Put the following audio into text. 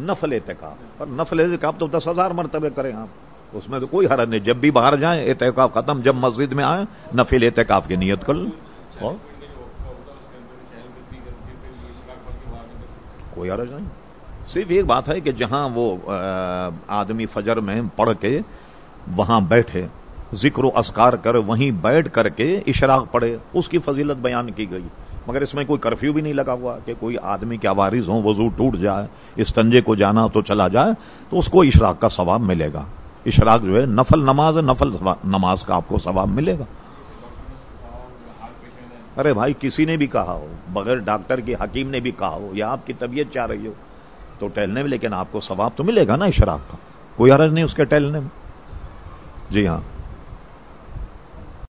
نفل اعتکاف۔ اور نفل اعتکاف تو دس ہزار مرتبے کریں آپ۔ اس میں تو کوئی حرج نہیں۔ جب بھی باہر جائیں، اعتکاف ختم۔ جب مسجد میں آئیں، نفل اعتکاف کی نیت کر لیں۔ اور کوئی حرج نہیں۔ صرف ایک بات ہے کہ جہاں وہ آدمی فجر میں پڑھ کے وہاں بیٹھے، ذکر و اسکار کر، وہیں بیٹھ کر کے اشراق پڑے اس کی فضیلت بیان کی گئی۔ مگر اس میں کوئی کرفیو بھی نہیں لگا ہوا کہ کوئی آدمی کیا وارث ہوں، وضو ٹوٹ جائے، اس تنجے کو جانا تو چلا جائے، تو اس کو اشراق کا ثواب ملے گا۔ اشراق جو ہے نفل نماز نفل نماز کا آپ کو ثواب ملے گا۔ ارے بھائی، کسی نے بھی کہا ہو، بغیر ڈاکٹر کی حکیم نے بھی کہا ہو، یا آپ کی طبیعت چاہ رہی ہو، تو ٹہلنے میں، لیکن آپ کو ثواب تو ملے گا نا اشراق کا۔ کوئی عرض نہیں اس کے ٹہلنے میں۔ جی ہاں۔